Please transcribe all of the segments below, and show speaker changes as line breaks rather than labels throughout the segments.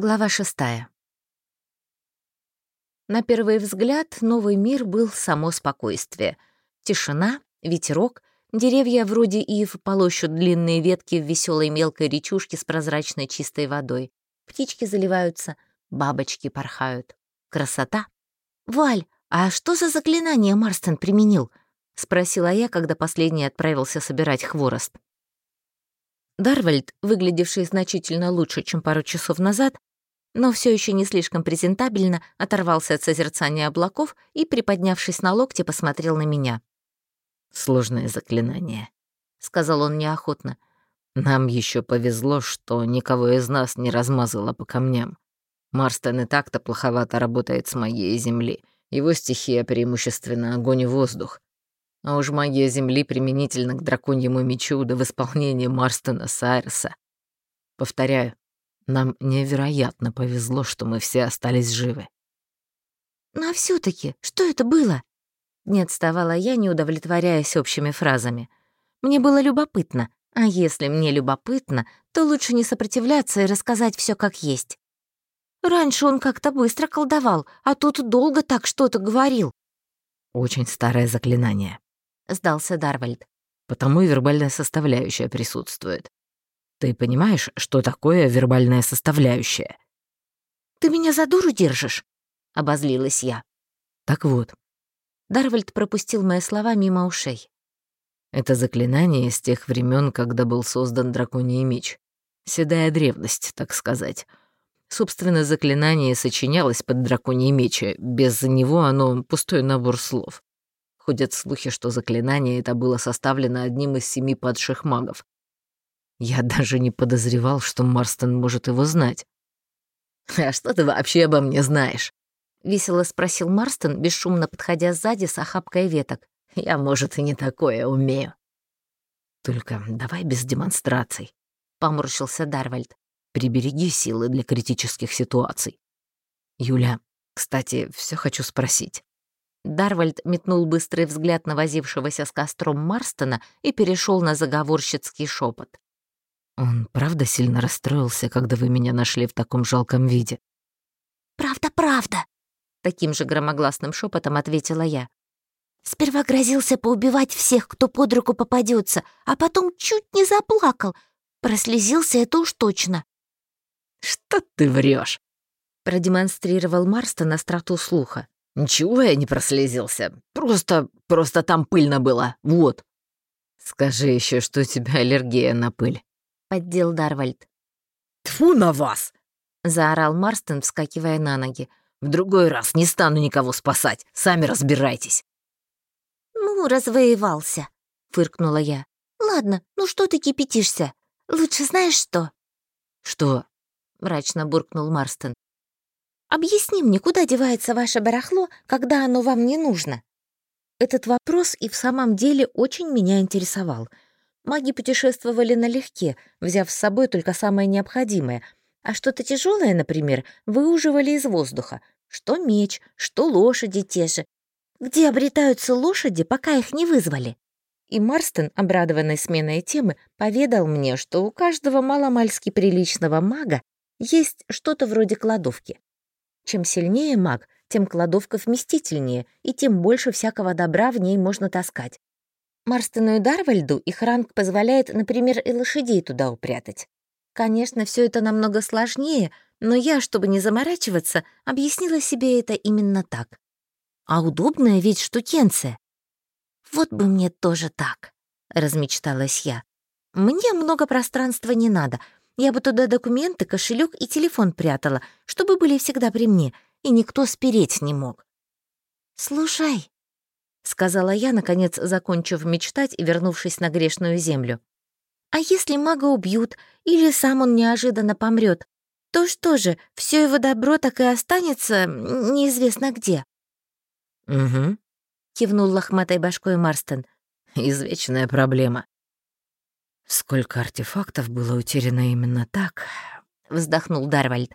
Глава шестая. На первый взгляд новый мир был само спокойствие. Тишина, ветерок, деревья вроде ив полощут длинные ветки в веселой мелкой речушке с прозрачной чистой водой. Птички заливаются, бабочки порхают. Красота. «Валь, а что за заклинание Марстон применил?» — спросила я, когда последний отправился собирать хворост. Дарвальд, выглядевший значительно лучше, чем пару часов назад, но все еще не слишком презентабельно оторвался от созерцания облаков и, приподнявшись на локте, посмотрел на меня.
«Сложное заклинание», — сказал он неохотно. «Нам еще повезло, что никого из нас не размазало по камням. Марстон и так-то плоховато работает с магией Земли. Его стихия преимущественно огонь и воздух. А уж магия Земли применительно к драконьему мечу да в исполнении Марстона Сайреса. Повторяю, нам невероятно повезло, что мы все остались живы.
«Ну а все таки что это было?» Не отставала я, не удовлетворяясь общими фразами. Мне было любопытно, а если мне любопытно, то лучше не сопротивляться и рассказать все как есть. Раньше он как-то быстро колдовал, а тут долго так что-то говорил.
«Очень старое заклинание», — сдался Дарвальд. «Потому и вербальная составляющая присутствует. Ты понимаешь, что такое вербальная составляющая?»
«Ты меня за дуру держишь?» — обозлилась я.
«Так вот».
Дарвальд пропустил мои слова мимо ушей.
«Это заклинание с тех времен, когда был создан драконий меч. Седая древность, так сказать. Собственно, заклинание сочинялось под драконий меч, без него оно — пустой набор слов. Ходят слухи, что заклинание это было составлено одним из семи падших магов, я даже не подозревал, что Марстон может его знать. «А что ты вообще обо мне знаешь?» — весело спросил Марстон, бесшумно подходя сзади с охапкой веток. «Я, может, и не такое умею». «Только давай без демонстраций», — поморщился Дарвальд. «Прибереги силы для критических ситуаций». «Юля, кстати, все хочу спросить».
Дарвальд метнул быстрый взгляд на возившегося с костром Марстона и перешел на заговорщицкий шепот.
Он правда сильно расстроился, когда вы меня нашли в таком жалком виде?
Правда, правда, таким же громогласным шепотом ответила я. Сперва грозился поубивать всех, кто под руку попадется, а потом чуть не заплакал. Прослезился это уж точно.
Что ты врешь?
продемонстрировал Марстон остроту слуха.
«Ничего я не прослезился. Просто, просто там пыльно было. Вот». «Скажи еще, что у тебя аллергия на пыль».
— поддел Дарвальд.
«Тьфу на вас!»
— заорал Марстон, вскакивая на ноги.
«В другой раз не стану никого спасать. Сами разбирайтесь».
«Ну, развоевался», — фыркнула я. «Ладно, ну что ты кипятишься? Лучше знаешь что?»
«Что?»
— мрачно буркнул Марстон. «Объясни мне, куда девается ваше барахло, когда оно вам не нужно?» Этот вопрос и в самом деле очень меня интересовал — Маги путешествовали налегке, взяв с собой только самое необходимое, а что-то тяжелое, например, выуживали из воздуха. Что меч, что лошади те же. Где обретаются лошади, пока их не вызвали? И Марстон, обрадованный сменой темы, поведал мне, что у каждого маломальски приличного мага есть что-то вроде кладовки. Чем сильнее маг, тем кладовка вместительнее, и тем больше всякого добра в ней можно таскать. Марстону и Дарвальду их ранг позволяет, например, и лошадей туда упрятать. Конечно, все это намного сложнее, но я, чтобы не заморачиваться, объяснила себе это именно так. А удобная ведь штукенция. Вот бы мне тоже так, размечталась я. Мне много пространства не надо. Я бы туда документы, кошелек и телефон прятала, чтобы были всегда при мне, и никто спереть не мог. «Слушай», сказала я, наконец закончив мечтать и вернувшись на грешную землю. А если мага убьют, или сам он неожиданно помрет, то что же, все его добро так и останется неизвестно где.
Угу,
кивнул лохматой башкой Марстон.
Извечная проблема. Сколько артефактов было утеряно именно так, вздохнул Дарвальд.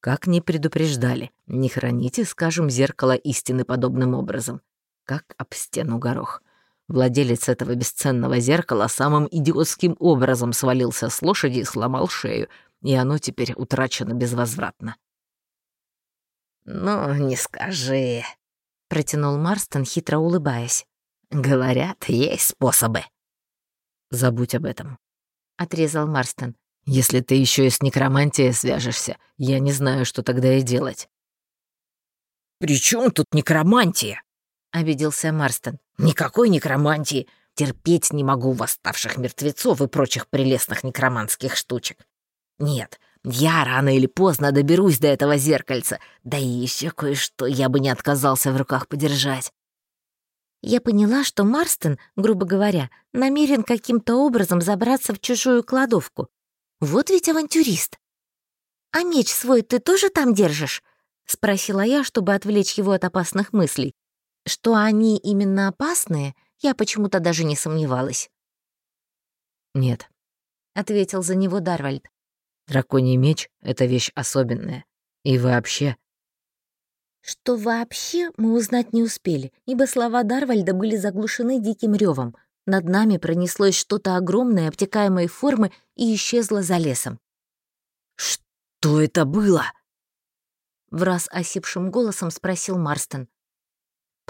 Как не предупреждали, не храните, скажем, зеркало истины подобным образом как об стену горох. Владелец этого бесценного зеркала самым идиотским образом свалился с лошади и сломал шею. и оно теперь утрачено безвозвратно».
«Ну, не скажи», — протянул Марстон, хитро улыбаясь. «Говорят, есть способы».
«Забудь об этом», —
отрезал Марстон.
«Если ты еще и с некромантией свяжешься, я не знаю, что тогда и делать».
«При чем тут некромантия?»
— обиделся Марстон.
«Никакой некромантии. Терпеть не могу восставших мертвецов и прочих прелестных некроманских штучек. Нет, я рано или поздно доберусь до этого зеркальца, да и еще кое-что я бы не отказался в руках подержать.
Я поняла, что Марстон, грубо говоря, намерен каким-то образом забраться в чужую кладовку. Вот ведь авантюрист. «А меч свой ты тоже там держишь?» — спросила я, чтобы отвлечь его от опасных мыслей. Что они именно опасные, я почему-то даже не сомневалась.
«Нет», — ответил за него Дарвальд. Драконий меч — это вещь особенная. И вообще...
Что вообще, мы узнать не успели, ибо слова Дарвальда были заглушены диким ревом. Над нами пронеслось что-то огромное, обтекаемой формы, и исчезло за лесом.
«Что это было?»
В раз осипшим голосом спросил Марстон.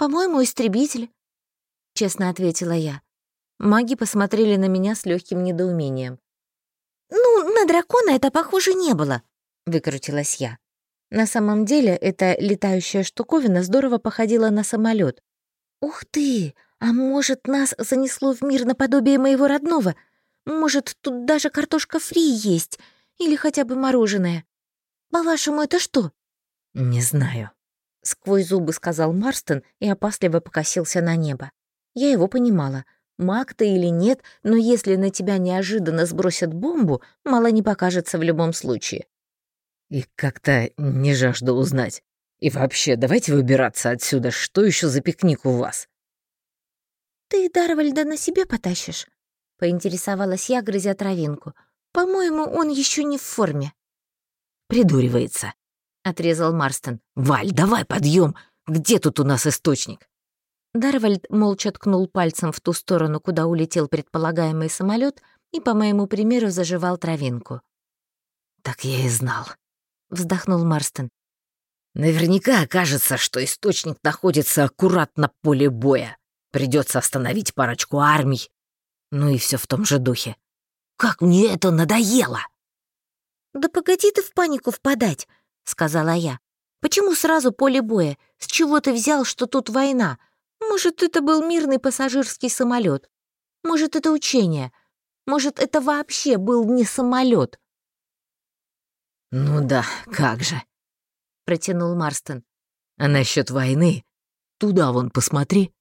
«По-моему, истребитель», — честно ответила я. Маги посмотрели на меня с легким недоумением. «Ну, на дракона это похоже не было», — выкрутилась я. На самом деле, эта летающая штуковина здорово походила на самолет. «Ух ты! А может, нас занесло в мир наподобие моего родного? Может, тут даже картошка фри есть? Или хотя бы мороженое? По-вашему, это что?»
«Не знаю», —
сквозь зубы сказал Марстон и опасливо покосился на небо. Я его понимала — Маг ты или нет, но если на тебя неожиданно сбросят бомбу, мало не покажется в любом случае.
И как-то не жажду узнать. И вообще, давайте выбираться отсюда. Что еще за пикник у вас?
Ты Дарвальда на себе потащишь? Поинтересовалась я, грызя травинку. По-моему, он еще не в форме.
Придуривается,
отрезал Марстон.
Валь, давай подъем. Где тут у нас источник?
Дарвальд молча ткнул пальцем в ту сторону, куда улетел предполагаемый самолет, и, по моему примеру, заживал травинку.
«Так я и знал», — вздохнул Марстон. «Наверняка окажется, что источник находится аккурат на поле боя. Придется остановить парочку армий. Ну и все в том же духе. Как мне это надоело!»
«Да погоди ты в панику впадать», — сказала я. «Почему сразу поле боя? С чего ты взял, что тут война? Может, это был мирный пассажирский самолет. Может, это учение. Может, это вообще был не самолет.
«Ну да, как же», — протянул Марстон. «А насчет войны? Туда вон посмотри».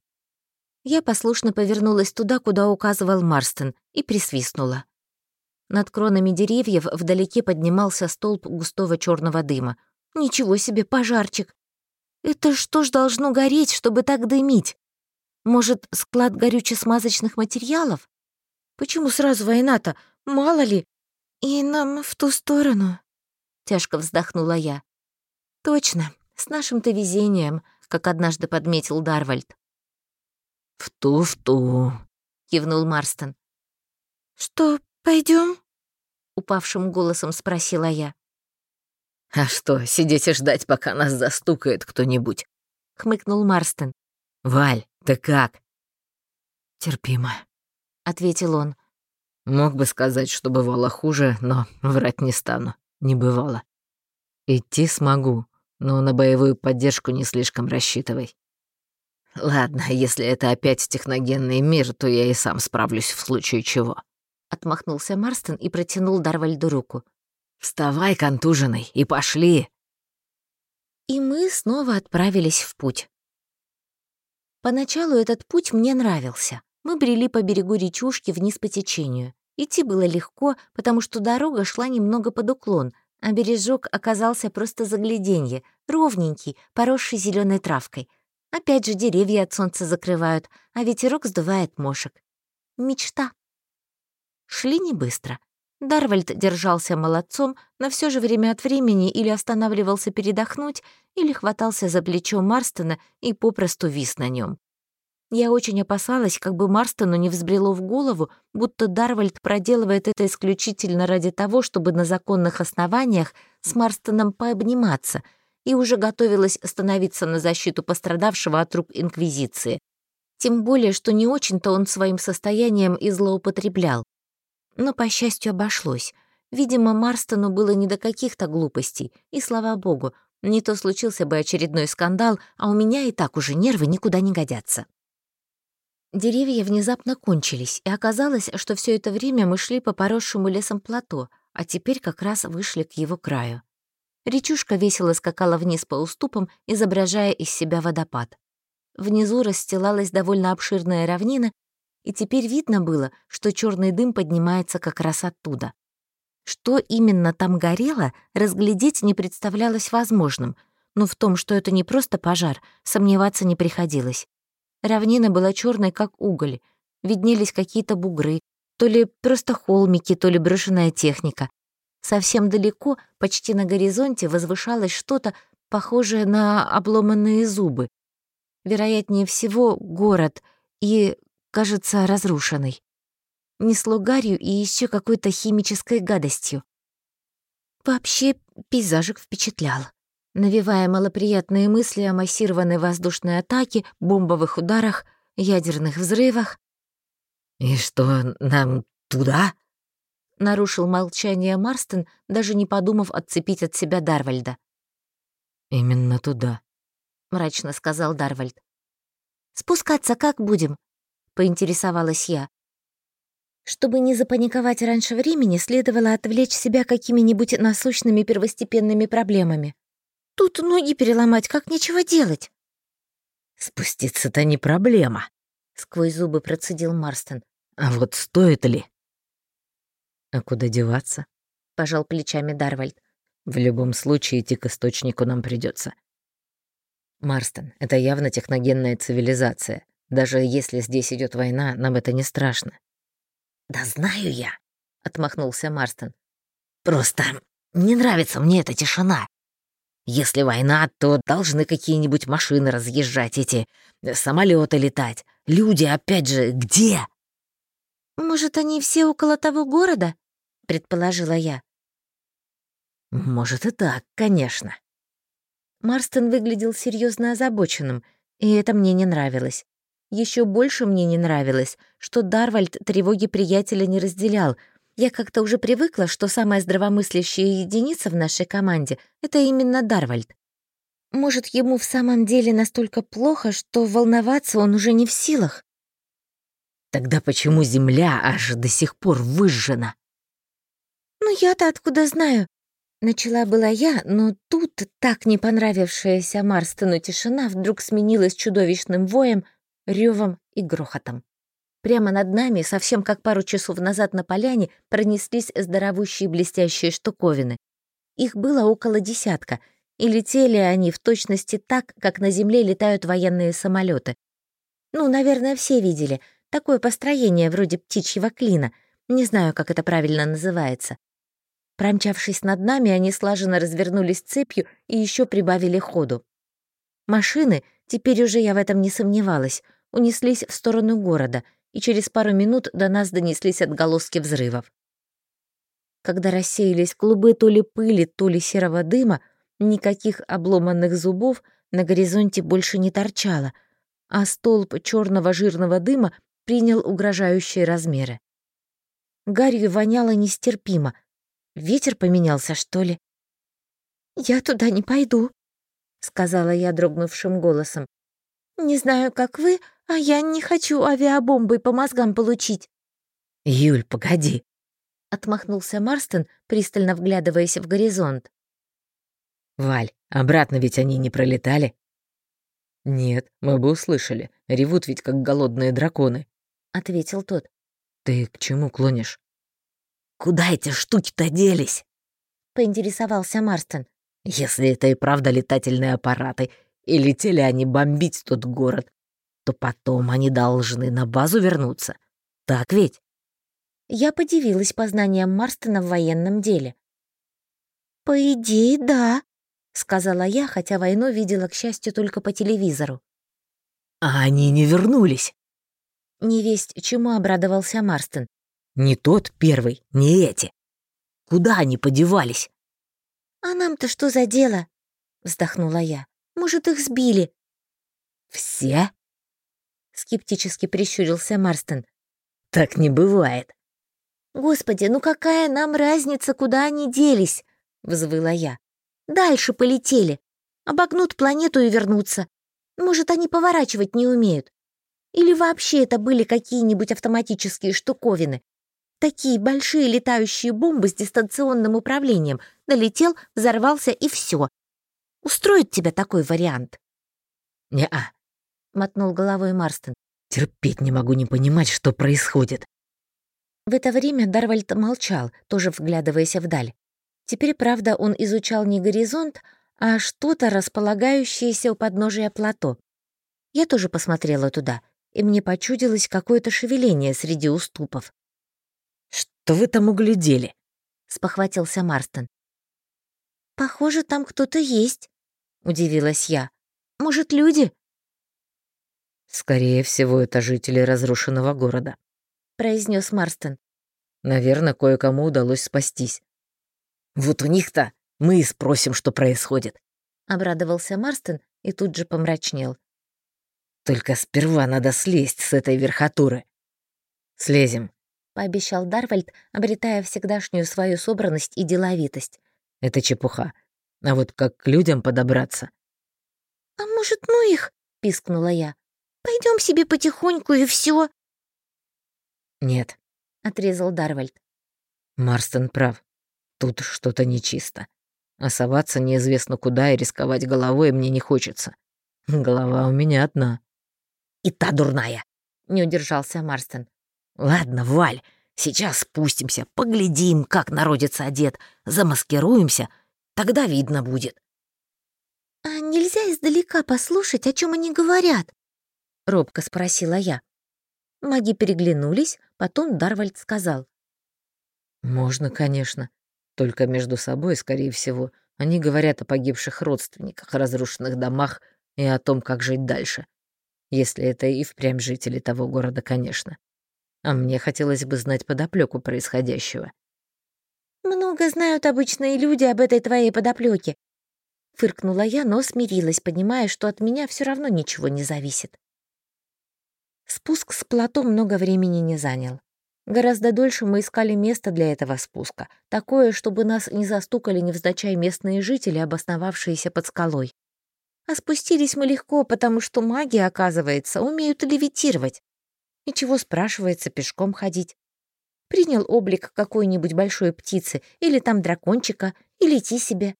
Я послушно повернулась туда, куда указывал Марстон, и присвистнула. Над кронами деревьев вдалеке поднимался столб густого черного дыма. Ничего себе, пожарчик! Это что ж должно гореть, чтобы так дымить? Может, склад горюче-смазочных материалов? Почему сразу война-то? Мало ли. И нам в ту сторону. Тяжко вздохнула я. Точно, с нашим-то везением, как однажды подметил Дарвальд.
«В ту-в ту», —
кивнул Марстон. «Что, пойдем? Упавшим голосом спросила я.
«А что, сидеть и ждать, пока нас застукает кто-нибудь?» — хмыкнул Марстон. «Валь, ты как?»
«Терпимо», —
ответил он.
«Мог бы сказать, что бывало хуже, но врать не стану. Не бывало. Идти смогу, но на боевую поддержку не слишком рассчитывай».
«Ладно, если это опять техногенный мир, то я и сам справлюсь в случае чего».
Отмахнулся Марстон и протянул Дарвальду руку.
«Вставай, контуженный, и пошли!»
И мы снова отправились в путь. Поначалу этот путь мне нравился. Мы брели по берегу речушки вниз по течению. Идти было легко, потому что дорога шла немного под уклон, а бережок оказался просто загляденье, ровненький, поросший зеленой травкой. Опять же деревья от солнца закрывают, а ветерок сдувает мошек. Мечта. Шли не быстро. Дарвальд держался молодцом, но все же время от времени или останавливался передохнуть, или хватался за плечо Марстона и попросту вис на нем. Я очень опасалась, как бы Марстону не взбрело в голову, будто Дарвальд проделывает это исключительно ради того, чтобы на законных основаниях с Марстоном пообниматься, и уже готовилась становиться на защиту пострадавшего от рук Инквизиции. Тем более, что не очень-то он своим состоянием и злоупотреблял. Но, по счастью, обошлось. Видимо, Марстону было не до каких-то глупостей, и, слава богу, не то случился бы очередной скандал, а у меня и так уже нервы никуда не годятся. Деревья внезапно кончились, и оказалось, что все это время мы шли по поросшему лесом плато, а теперь как раз вышли к его краю. Речушка весело скакала вниз по уступам, изображая из себя водопад. Внизу расстилалась довольно обширная равнина, и теперь видно было, что черный дым поднимается как раз оттуда. Что именно там горело, разглядеть не представлялось возможным, но в том, что это не просто пожар, сомневаться не приходилось. Равнина была черной, как уголь. Виднелись какие-то бугры, то ли просто холмики, то ли брошенная техника. Совсем далеко, почти на горизонте, возвышалось что-то, похожее на обломанные зубы. Вероятнее всего, город и, кажется, разрушенный. Несло гарью и еще какой-то химической гадостью. Вообще, пейзажик впечатлял навевая малоприятные мысли о массированной воздушной атаке, бомбовых ударах, ядерных взрывах.
«И что, нам туда?»
— нарушил молчание Марстон, даже не подумав отцепить от себя Дарвальда.
«Именно туда», —
мрачно сказал Дарвальд. «Спускаться как будем?» — поинтересовалась я. Чтобы не запаниковать раньше времени, следовало отвлечь себя какими-нибудь насущными первостепенными проблемами. Тут ноги переломать, как нечего делать.
Спуститься-то не проблема,
сквозь зубы процедил Марстон.
А вот стоит ли?
А куда деваться?
пожал плечами Дарвальд.
В любом случае идти к источнику нам придется. Марстон, это явно техногенная цивилизация. Даже если здесь идет война, нам это не страшно.
Да знаю я, отмахнулся Марстон. Просто не нравится мне эта тишина. Если война, то должны какие-нибудь машины разъезжать, эти э, самолеты летать. Люди, опять же, где?
Может, они все около того города? предположила я.
Может и так, конечно.
Марстон выглядел серьезно озабоченным, и это мне не нравилось. Еще больше мне не нравилось, что Дарвальд тревоги приятеля не разделял, я как-то уже привыкла, что самая здравомыслящая единица в нашей команде — это именно Дарвальд. Может, ему в самом деле настолько плохо, что волноваться он уже не в силах?
Тогда почему земля аж до сих пор выжжена?
«Ну я-то откуда знаю?» Начала была я, но тут так не понравившаяся Марстону тишина вдруг сменилась чудовищным воем, ревом и грохотом. Прямо над нами, совсем как пару часов назад на поляне, пронеслись здоровущие блестящие штуковины. Их было около десятка, и летели они в точности так, как на земле летают военные самолеты. Ну, наверное, все видели. Такое построение вроде птичьего клина. Не знаю, как это правильно называется. Промчавшись над нами, они слаженно развернулись цепью и еще прибавили ходу. Машины, теперь уже я в этом не сомневалась, унеслись в сторону города — и через пару минут до нас донеслись отголоски взрывов. Когда рассеялись клубы то ли пыли, то ли серого дыма, никаких обломанных зубов на горизонте больше не торчало, а столб черного жирного дыма принял угрожающие размеры. Гарью воняло нестерпимо. Ветер поменялся, что ли? «Я туда не пойду», — сказала я дрогнувшим голосом. «Не знаю, как вы, а я не хочу авиабомбой по мозгам получить.
Юль, погоди.
Отмахнулся Марстон, пристально вглядываясь в горизонт.
Валь, обратно ведь они не пролетали? Нет, мы бы услышали. Ревут ведь как голодные драконы.
Ответил тот.
Ты к чему клонишь?
Куда эти штуки-то делись?
Поинтересовался Марстон.
Если это и правда летательные аппараты, и летели они бомбить тот город, то потом они должны на базу вернуться. Так ведь?
Я подивилась познаниям Марстона в военном деле. «По идее, да», — сказала я, хотя войну видела, к счастью, только по телевизору.
А они не вернулись.
Невесть, чему обрадовался Марстон.
Не тот первый, не эти. Куда они подевались?
«А нам-то что за дело?» — вздохнула я. «Может, их сбили?»
«Все?»
— скептически прищурился Марстон.
«Так не бывает».
«Господи, ну какая нам разница, куда они делись?» — взвыла я. «Дальше полетели. Обогнут планету и вернутся. Может, они поворачивать не умеют. Или вообще это были какие-нибудь автоматические штуковины. Такие большие летающие бомбы с дистанционным управлением. Долетел, взорвался и все. Устроит тебя такой вариант?
«Не-а», —
мотнул головой Марстон.
«Терпеть не могу не понимать, что происходит».
В это время Дарвальд молчал, тоже вглядываясь вдаль. Теперь, правда, он изучал не горизонт, а что-то, располагающееся у подножия плато. Я тоже посмотрела туда, и мне почудилось какое-то шевеление среди уступов.
«Что вы там углядели?»
— спохватился Марстон. «Похоже, там кто-то есть», — удивилась я. «Может, люди?»
«Скорее всего, это жители разрушенного города», —
произнес Марстон.
«Наверное, кое-кому удалось спастись».
«Вот у них-то мы и спросим, что происходит», —
обрадовался Марстон и тут же помрачнел.
«Только сперва надо слезть с этой верхотуры».
«Слезем», —
пообещал Дарвальд, обретая всегдашнюю свою собранность и деловитость.
«Это чепуха. А вот как к людям подобраться?»
«А может, ну их?» — пискнула я. Пойдем себе потихоньку и все.
«Нет», —
отрезал Дарвальд.
«Марстон прав. Тут что-то нечисто. А соваться неизвестно куда и рисковать головой мне не хочется. Голова у меня одна».
«И та дурная», —
не удержался Марстон.
«Ладно, Валь, сейчас спустимся, поглядим, как народится одет, замаскируемся, тогда видно будет».
«А нельзя издалека послушать, о чем они говорят?» — робко спросила я. Маги переглянулись, потом Дарвальд сказал.
«Можно, конечно. Только между собой, скорее всего, они говорят о погибших родственниках, разрушенных домах и о том, как жить дальше. Если это и впрямь жители того города, конечно. А мне хотелось бы знать подоплеку происходящего.
«Много знают обычные люди об этой твоей подоплеке», — фыркнула я, но смирилась, понимая, что от меня все равно ничего не зависит. Спуск с плато много времени не занял. Гораздо дольше мы искали место для этого спуска, такое, чтобы нас не застукали невзначай местные жители, обосновавшиеся под скалой. А спустились мы легко, потому что маги, оказывается, умеют левитировать. И чего, спрашивается, пешком ходить? Принял облик какой-нибудь большой птицы или там дракончика и лети себе.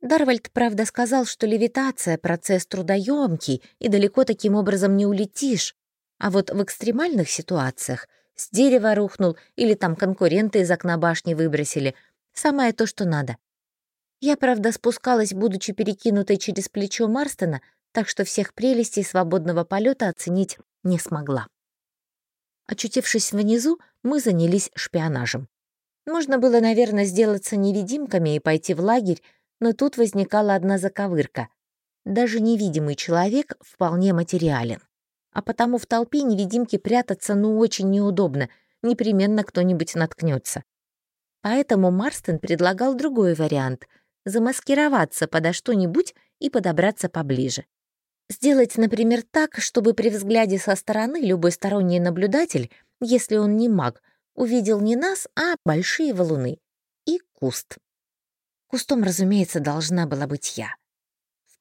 Дарвальд, правда, сказал, что левитация — процесс трудоемкий, и далеко таким образом не улетишь. А вот в экстремальных ситуациях с дерева рухнул или там конкуренты из окна башни выбросили. Самое то, что надо. Я, правда, спускалась, будучи перекинутой через плечо Марстона, так что всех прелестей свободного полета оценить не смогла. Очутившись внизу, мы занялись шпионажем. Можно было, наверное, сделаться невидимками и пойти в лагерь, но тут возникала одна заковырка. Даже невидимый человек вполне материален. А потому в толпе невидимки прятаться ну очень неудобно, непременно кто-нибудь наткнется. Поэтому Марстон предлагал другой вариант — замаскироваться подо что-нибудь и подобраться поближе. Сделать, например, так, чтобы при взгляде со стороны любой сторонний наблюдатель, если он не маг, увидел не нас, а большие валуны и куст. Кустом, разумеется, должна была быть я.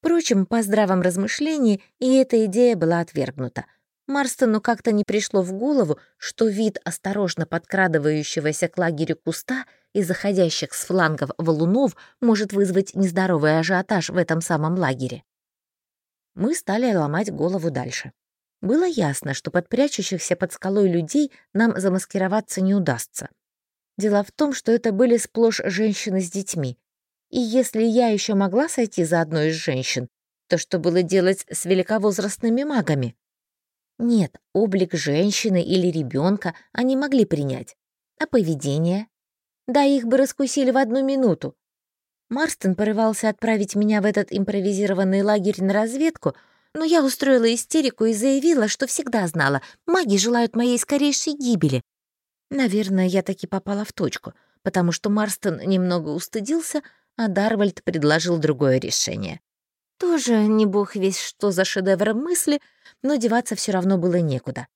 Впрочем, по здравом размышлении и эта идея была отвергнута. Марстону как-то не пришло в голову, что вид осторожно подкрадывающегося к лагерю куста и заходящих с флангов валунов может вызвать нездоровый ажиотаж в этом самом лагере мы стали ломать голову дальше. Было ясно, что под прячущихся под скалой людей нам замаскироваться не удастся. Дело в том, что это были сплошь женщины с детьми. И если я еще могла сойти за одной из женщин, то что было делать с великовозрастными магами? Нет, облик женщины или ребенка они могли принять. А поведение? Да их бы раскусили в одну минуту. Марстон порывался отправить меня в этот импровизированный лагерь на разведку, но я устроила истерику и заявила, что всегда знала, маги желают моей скорейшей гибели. Наверное, я таки попала в точку, потому что Марстон немного устыдился, а Дарвальд предложил другое решение. Тоже не бог весь что за шедевр мысли, но деваться все равно было некуда.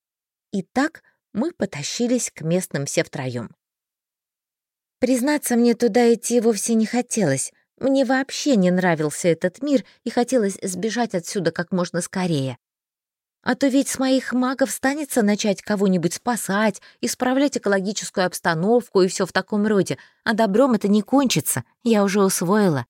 И так мы потащились к местным все втроем. Признаться, мне туда идти вовсе не хотелось. Мне вообще не нравился этот мир, и хотелось сбежать отсюда как можно скорее. А то ведь с моих магов станется начать кого-нибудь спасать, исправлять экологическую обстановку и все в таком роде, а добром это не кончится, я уже усвоила.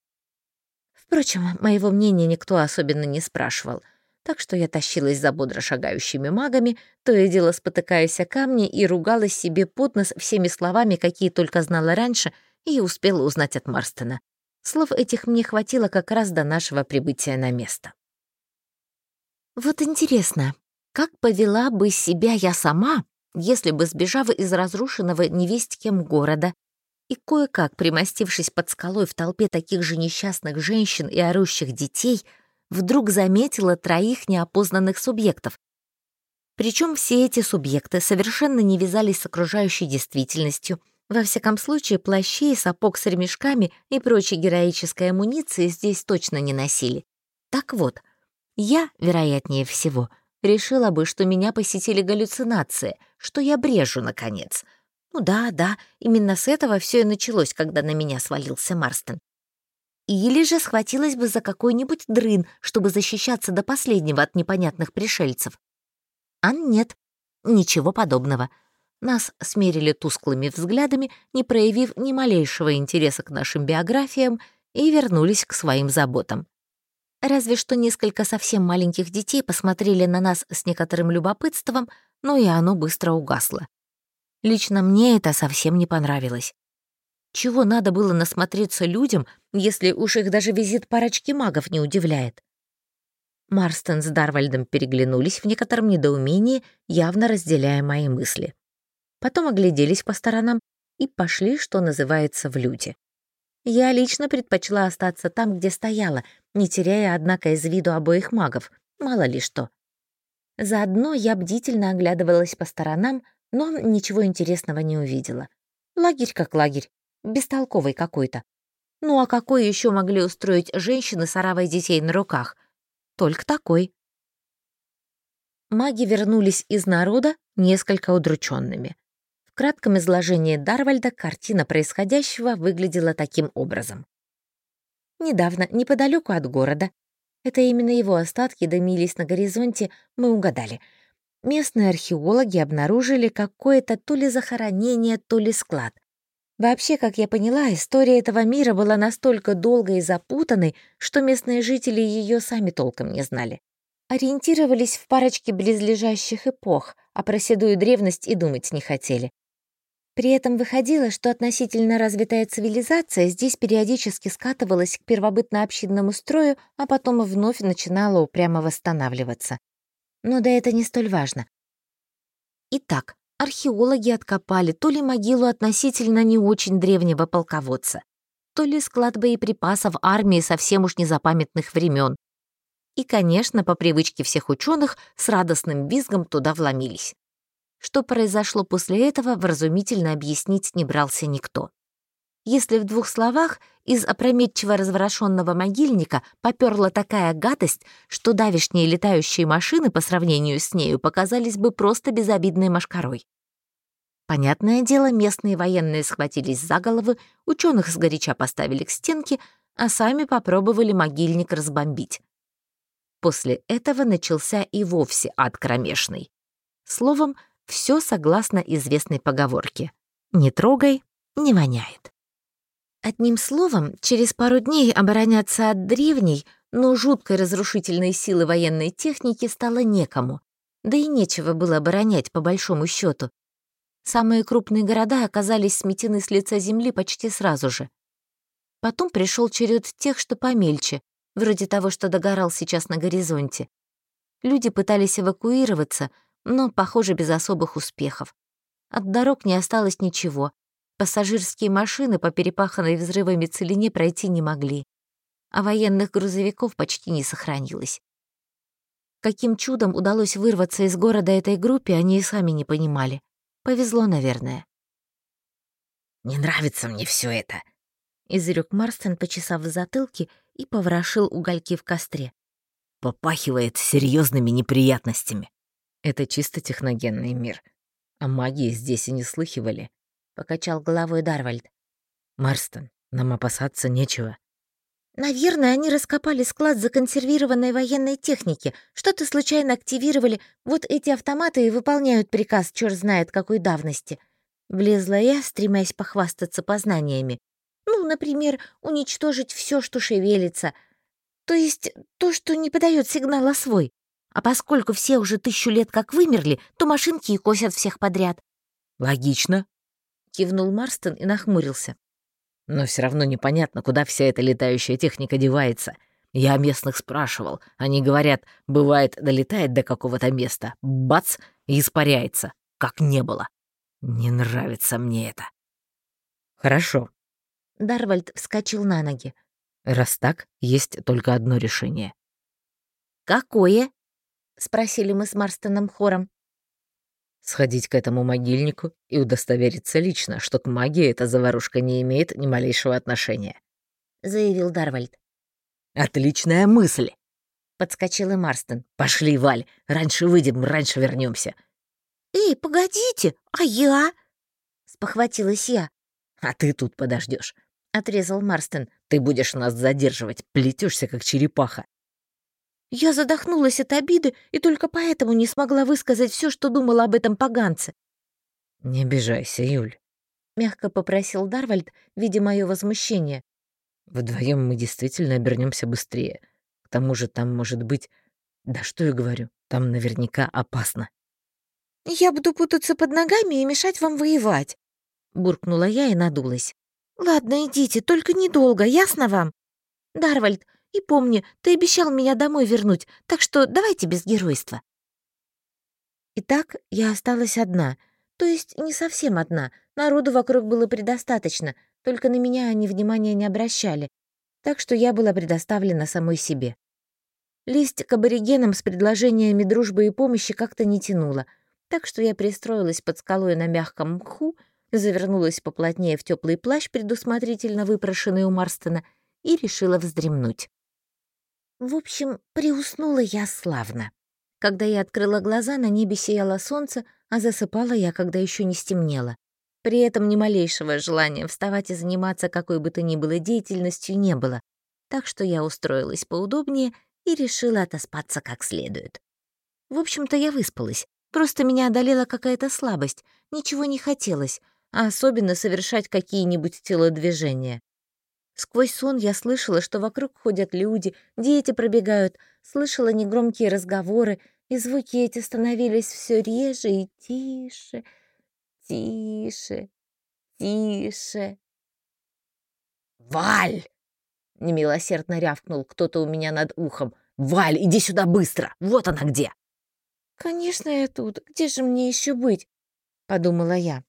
Впрочем, моего мнения никто особенно не спрашивал, так что я тащилась за бодро шагающими магами, то и дело спотыкаясь о камни и ругалась себе под нос всеми словами, какие только знала раньше, и успела узнать от Марстона. Слов этих мне хватило как раз до нашего прибытия на место. Вот интересно, как повела бы себя я сама, если бы, сбежав из разрушенного невесть кем города и кое-как примостившись под скалой в толпе таких же несчастных женщин и орущих детей, вдруг заметила троих неопознанных субъектов. Причем все эти субъекты совершенно не вязались с окружающей действительностью — во всяком случае, плащей, сапог с ремешками и прочей героической амуниции здесь точно не носили. Так вот, я, вероятнее всего, решила бы, что меня посетили галлюцинации, что я брежу, наконец. Ну да, да, именно с этого все и началось, когда на меня свалился Марстон. Или же схватилась бы за какой-нибудь дрын, чтобы защищаться до последнего от непонятных пришельцев. А нет, ничего подобного — нас смерили тусклыми взглядами, не проявив ни малейшего интереса к нашим биографиям, и вернулись к своим заботам. Разве что несколько совсем маленьких детей посмотрели на нас с некоторым любопытством, но и оно быстро угасло. Лично мне это совсем не понравилось. Чего надо было насмотреться людям, если уж их даже визит парочки магов не удивляет? Марстон с Дарвальдом переглянулись в некотором недоумении, явно разделяя мои мысли потом огляделись по сторонам и пошли, что называется, в люди. Я лично предпочла остаться там, где стояла, не теряя, однако, из виду обоих магов, мало ли что. Заодно я бдительно оглядывалась по сторонам, но ничего интересного не увидела. Лагерь как лагерь, бестолковый какой-то. Ну а какой еще могли устроить женщины с оравой детей на руках? Только такой. Маги вернулись из народа несколько удрученными. В кратком изложении Дарвальда картина происходящего выглядела таким образом. Недавно, неподалеку от города, это именно его остатки дымились на горизонте, мы угадали. Местные археологи обнаружили какое-то то ли захоронение, то ли склад. Вообще, как я поняла, история этого мира была настолько долгой и запутанной, что местные жители ее сами толком не знали. Ориентировались в парочке близлежащих эпох, а про седую древность и думать не хотели. При этом выходило, что относительно развитая цивилизация здесь периодически скатывалась к первобытно-общинному строю, а потом вновь начинала упрямо восстанавливаться. Но да это не столь важно. Итак, археологи откопали то ли могилу относительно не очень древнего полководца, то ли склад боеприпасов армии совсем уж незапамятных времен. И, конечно, по привычке всех ученых с радостным визгом туда вломились. Что произошло после этого, вразумительно объяснить не брался никто. Если в двух словах, из опрометчиво разворошенного могильника поперла такая гадость, что давишние летающие машины по сравнению с нею показались бы просто безобидной машкарой. Понятное дело, местные военные схватились за головы, ученых сгоряча поставили к стенке, а сами попробовали могильник разбомбить. После этого начался и вовсе ад кромешный. Словом, все согласно известной поговорке «Не трогай, не воняет». Одним словом, через пару дней обороняться от древней, но жуткой разрушительной силы военной техники стало некому. Да и нечего было оборонять, по большому счету. Самые крупные города оказались сметены с лица земли почти сразу же. Потом пришел черед тех, что помельче, вроде того, что догорал сейчас на горизонте. Люди пытались эвакуироваться, но, похоже, без особых успехов. От дорог не осталось ничего. Пассажирские машины по перепаханной взрывами целине пройти не могли, а военных грузовиков почти не сохранилось. Каким чудом удалось вырваться из города этой группе, они и сами не понимали. Повезло, наверное.
«Не нравится мне все это», —
изрек Марстон, почесав в затылке и поворошил угольки в костре.
«Попахивает серьезными неприятностями».
«Это чисто техногенный мир. О магии здесь и не слыхивали», — покачал головой Дарвальд. «Марстон, нам опасаться нечего.
Наверное, они раскопали склад законсервированной военной техники, что-то случайно активировали, вот эти автоматы и выполняют приказ чёрт знает какой давности. Влезла я, стремясь похвастаться познаниями. Ну, например, уничтожить все, что шевелится. То есть то, что не подает сигнала свой. А поскольку все уже тысячу лет как вымерли, то машинки и косят всех подряд.
«Логично», — кивнул Марстон и нахмурился. Но все равно непонятно, куда вся эта летающая техника девается. Я местных спрашивал. Они говорят, бывает, долетает до какого-то места, бац, и испаряется, как не было. Не нравится мне это. Хорошо.
Дарвальд вскочил на ноги.
Раз так, есть только одно решение.
«Какое?» — спросили мы с Марстоном хором
сходить к этому могильнику и удостовериться лично, что к магии эта заварушка не имеет ни малейшего отношения», —
заявил Дарвальд.
«Отличная мысль!»
— подскочил и Марстон.
«Пошли, Валь, раньше выйдем, раньше вернемся.
«Эй, погодите, а я?» — спохватилась я.
«А ты тут подождешь,
отрезал Марстон.
«Ты будешь нас задерживать, плетешься как черепаха.
Я задохнулась от обиды и только поэтому не смогла высказать все, что думала об этом поганце.
«Не обижайся, Юль», —
мягко попросил Дарвальд, видя мое возмущение.
Вдвоем мы действительно обернемся быстрее. К тому же там может быть... Да что я говорю, там наверняка опасно».
«Я буду путаться под ногами и мешать вам воевать», — буркнула я и надулась. «Ладно, идите, только недолго, ясно вам? Дарвальд, и помни, ты обещал меня домой вернуть, так что давайте без геройства». Итак, я осталась одна. То есть не совсем одна. Народу вокруг было предостаточно, только на меня они внимания не обращали. Так что я была предоставлена самой себе. Лезть к аборигенам с предложениями дружбы и помощи как-то не тянуло, так что я пристроилась под скалой на мягком мху, завернулась поплотнее в теплый плащ, предусмотрительно выпрошенный у Марстона, и решила вздремнуть. В общем, приуснула я славно. Когда я открыла глаза, на небе сияло солнце, а засыпала я, когда еще не стемнело. При этом ни малейшего желания вставать и заниматься какой бы то ни было деятельностью не было, так что я устроилась поудобнее и решила отоспаться как следует. В общем-то, я выспалась, просто меня одолела какая-то слабость, ничего не хотелось, а особенно совершать какие-нибудь телодвижения. Сквозь сон я слышала, что вокруг ходят люди, дети пробегают, слышала негромкие разговоры, и звуки эти становились все реже и тише, тише, тише.
«Валь!» — немилосердно рявкнул кто-то у меня над ухом. «Валь, иди сюда быстро! Вот она где!»
«Конечно, я тут. Где же мне еще быть?» — подумала я.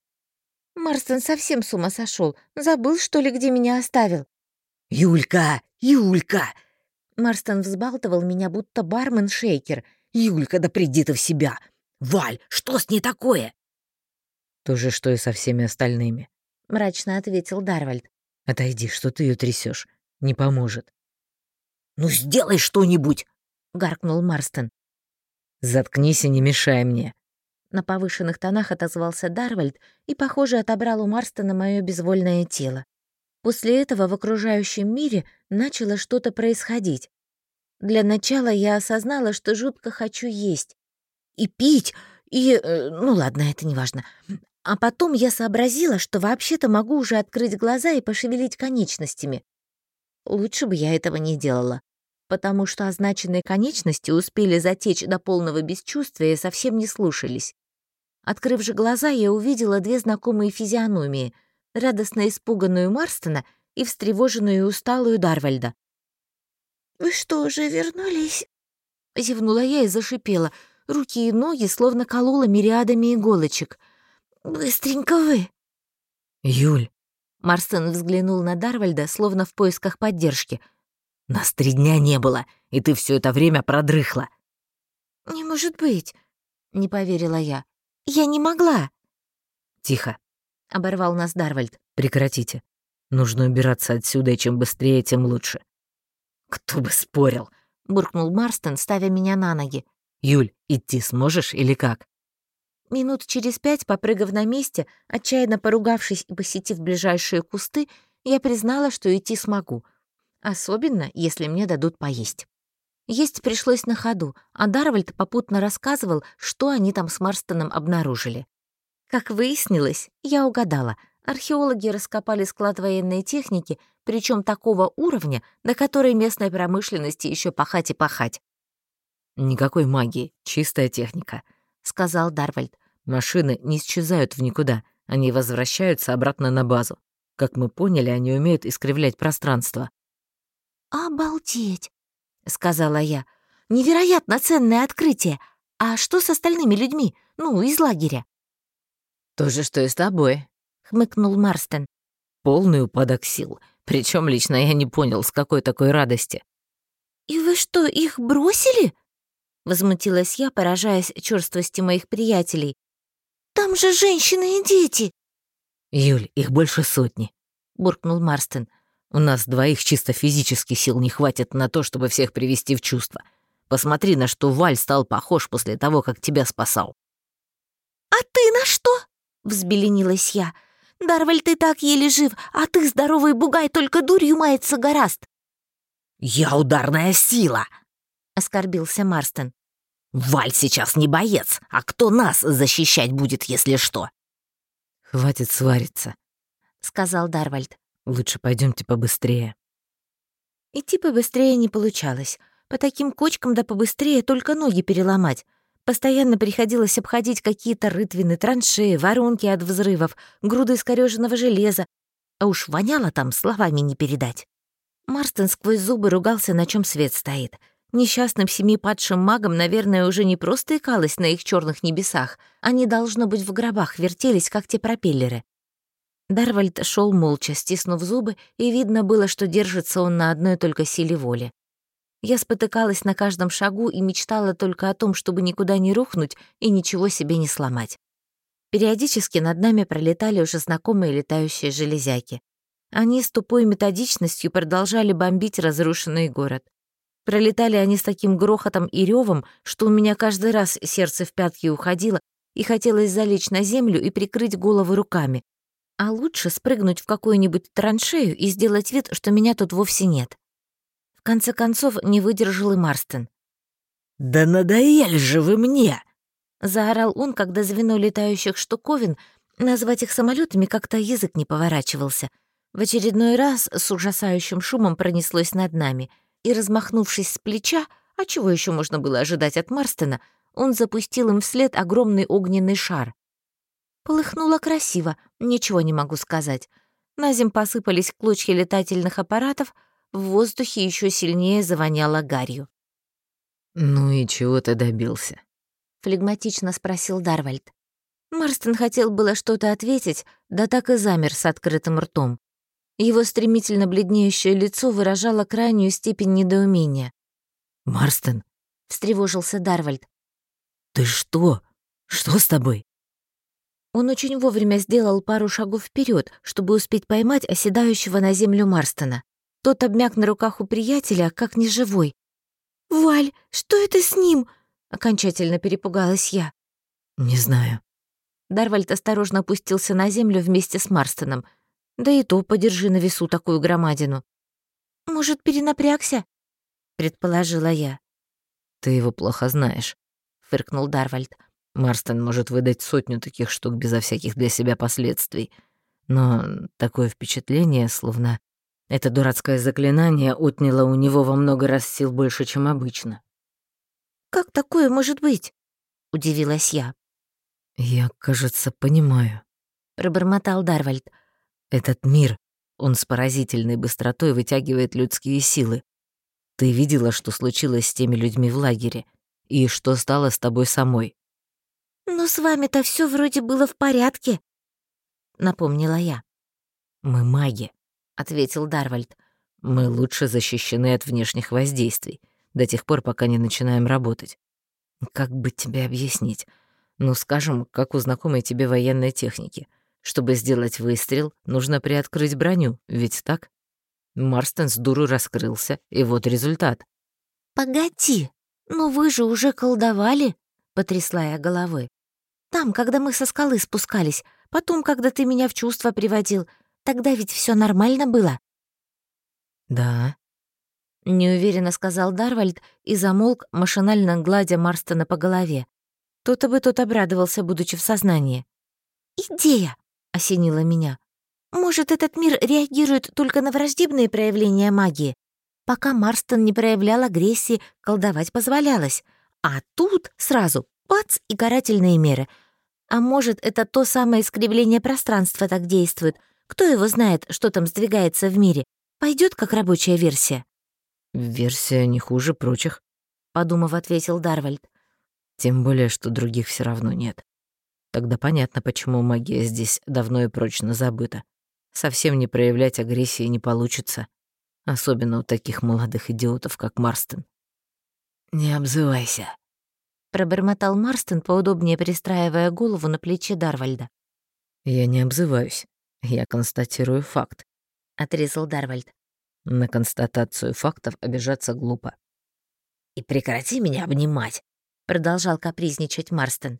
Марстон совсем с ума сошел. Забыл, что ли, где меня оставил?
«Юлька! Юлька!»
Марстон взбалтывал меня, будто бармен-шейкер.
«Юлька, да приди ты в себя! Валь, что с ней такое?»
«То же, что и со всеми остальными», —
мрачно ответил Дарвальд.
«Отойди, что ты ее трясешь? Не поможет».
«Ну, сделай что-нибудь!»
— гаркнул Марстон.
«Заткнись и не мешай мне!»
На повышенных тонах отозвался Дарвальд и, похоже, отобрал у Марстона мое безвольное тело. После этого в окружающем мире начало что-то происходить. Для начала я осознала, что жутко хочу есть. И пить, и... Э, ну ладно, это не важно. А потом я сообразила, что вообще-то могу уже открыть глаза и пошевелить конечностями. Лучше бы я этого не делала, потому что означенные конечности успели затечь до полного бесчувствия и совсем не слушались. Открыв же глаза, я увидела две знакомые физиономии — радостно испуганную Марстона и встревоженную и усталую Дарвальда. «Вы что, уже вернулись?» Зевнула я и зашипела. Руки и ноги словно колола мириадами иголочек. «Быстренько вы!»
«Юль!»
Марстон взглянул на Дарвальда, словно в поисках поддержки.
«Нас три дня не было, и ты все это время продрыхла!»
«Не может быть!» — не поверила я. «Я не могла!»
«Тихо!»
— оборвал нас Дарвальд.
«Прекратите. Нужно убираться отсюда, и чем быстрее, тем лучше».
«Кто бы спорил!»
— буркнул Марстон, ставя меня на ноги.
«Юль, идти сможешь или как?»
Минут через пять, попрыгав на месте, отчаянно поругавшись и посетив ближайшие кусты, я признала, что идти смогу. Особенно, если мне дадут поесть. Есть пришлось на ходу, а Дарвальд попутно рассказывал, что они там с Марстоном обнаружили. Как выяснилось, я угадала. Археологи раскопали склад военной техники, причем такого уровня, на который местной промышленности еще пахать и пахать.
«Никакой магии, чистая техника», —
сказал Дарвальд.
«Машины не исчезают в никуда, они возвращаются обратно на базу. Как мы поняли, они умеют искривлять пространство».
«Обалдеть!» — сказала я. «Невероятно ценное открытие! А что с остальными людьми? Ну, из лагеря?»
«То же, что и с тобой», —
хмыкнул Марстон.
«Полный упадок сил. Причем лично я не понял, с какой такой радости».
«И вы что, их бросили?» — возмутилась я, поражаясь черствости моих приятелей. «Там же женщины и дети!»
«Юль, их больше сотни», — буркнул Марстон. У нас двоих чисто физически сил не хватит на то, чтобы всех привести в чувство. Посмотри, на что Валь стал похож после того, как тебя спасал».
«А ты на что?» — взбеленилась я. «Дарваль, ты так еле жив, а ты, здоровый бугай, только дурью мается гораст».
«Я ударная сила!»
— оскорбился Марстон.
«Валь сейчас не боец, а кто нас защищать будет, если что?»
«Хватит свариться», —
сказал Дарвальд.
Лучше пойдемте побыстрее.
Идти побыстрее не получалось. По таким кочкам да побыстрее только ноги переломать. Постоянно приходилось обходить какие-то рытвины, траншеи, воронки от взрывов, груды искорёженного железа. А уж воняло там словами не передать. Марстон сквозь зубы ругался, на чем свет стоит. Несчастным семи падшим магам, наверное, уже не просто икалось на их черных небесах. Они, должно быть, в гробах вертелись, как те пропеллеры. Дарвальд шел молча, стиснув зубы, и видно было, что держится он на одной только силе воли. Я спотыкалась на каждом шагу и мечтала только о том, чтобы никуда не рухнуть и ничего себе не сломать. Периодически над нами пролетали уже знакомые летающие железяки. Они с тупой методичностью продолжали бомбить разрушенный город. Пролетали они с таким грохотом и ревом, что у меня каждый раз сердце в пятки уходило, и хотелось залечь на землю и прикрыть голову руками, а лучше спрыгнуть в какую-нибудь траншею и сделать вид, что меня тут вовсе нет. В конце концов, не выдержал и Марстон.
«Да надоели же вы мне!»
Заорал он, когда звено летающих штуковин, назвать их самолетами как-то язык не поворачивался. В очередной раз с ужасающим шумом пронеслось над нами, и, размахнувшись с плеча, а чего еще можно было ожидать от Марстона, он запустил им вслед огромный огненный шар. Полыхнуло красиво, ничего не могу сказать. На зем посыпались клочья летательных аппаратов, в воздухе еще сильнее завоняло гарью.
«Ну и чего ты добился?»
— флегматично спросил Дарвальд. Марстон хотел было что-то ответить, да так и замер с открытым ртом. Его стремительно бледнеющее лицо выражало крайнюю степень недоумения.
«Марстон?»
— встревожился Дарвальд.
«Ты что? Что с тобой?»
Он очень вовремя сделал пару шагов вперед, чтобы успеть поймать оседающего на землю Марстона. Тот обмяк на руках у приятеля, как неживой. «Валь, что это с ним?» — окончательно перепугалась я.
«Не знаю».
Дарвальд осторожно опустился на землю вместе с Марстоном. Да и то подержи на весу такую громадину. «Может, перенапрягся?» — предположила я.
«Ты его плохо знаешь», — фыркнул Дарвальд. Марстон может выдать сотню таких штук безо всяких для себя последствий. Но такое впечатление, словно это дурацкое заклинание отняло у него во много раз сил больше, чем обычно.
«Как такое может быть?» — удивилась я.
«Я, кажется, понимаю», —
пробормотал Дарвальд.
«Этот мир, он с поразительной быстротой вытягивает людские силы. Ты видела, что случилось с теми людьми в лагере? И что стало с тобой самой?
«Но с вами-то все вроде было в порядке», — напомнила я.
«Мы маги», — ответил Дарвальд. «Мы лучше защищены от внешних воздействий, до тех пор, пока не начинаем работать. Как бы тебе объяснить? Ну, скажем, как у знакомой тебе военной техники. Чтобы сделать выстрел, нужно приоткрыть броню, ведь так? Марстон с дуру раскрылся, и вот результат.
«Погоди, но вы же уже колдовали?» — потрясла я головой. «Там, когда мы со скалы спускались, потом, когда ты меня в чувство приводил, тогда ведь все нормально было».
«Да», —
неуверенно сказал Дарвальд и замолк, машинально гладя Марстона по голове. То-то бы тот обрадовался, будучи в сознании. «Идея!» — осенила меня. «Может, этот мир реагирует только на враждебные проявления магии? Пока Марстон не проявлял агрессии, колдовать позволялось. А тут сразу бац и карательные меры. А может, это то самое искривление пространства так действует? Кто его знает, что там сдвигается в мире? Пойдет как рабочая версия?»
«Версия не хуже прочих», —
подумав, ответил Дарвальд.
Тем более, что других все равно нет. Тогда понятно, почему магия здесь давно и прочно забыта. Совсем не проявлять агрессии не получится. Особенно у таких молодых идиотов, как Марстон. «Не обзывайся», —
пробормотал Марстон, поудобнее пристраивая голову на плече Дарвальда.
«Я не обзываюсь. Я констатирую факт», — отрезал Дарвальд. «На констатацию фактов обижаться глупо».
«И прекрати меня обнимать», — продолжал капризничать Марстон.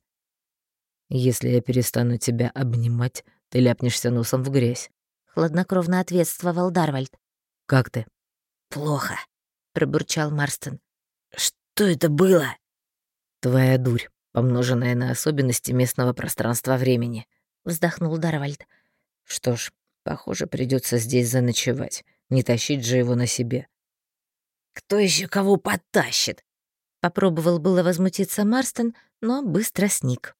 «Если я перестану тебя обнимать, ты ляпнешься носом в грязь», —
хладнокровно ответствовал Дарвальд.
«Как ты?»
«Плохо», —
пробурчал Марстон.
«Что это было?»
«Твоя дурь, помноженная на особенности местного пространства-времени», — вздохнул Дарвальд. «Что ж, похоже, придется здесь заночевать. Не тащить же его на себе».
«Кто еще кого потащит?»
Попробовал было возмутиться Марстон, но быстро сник.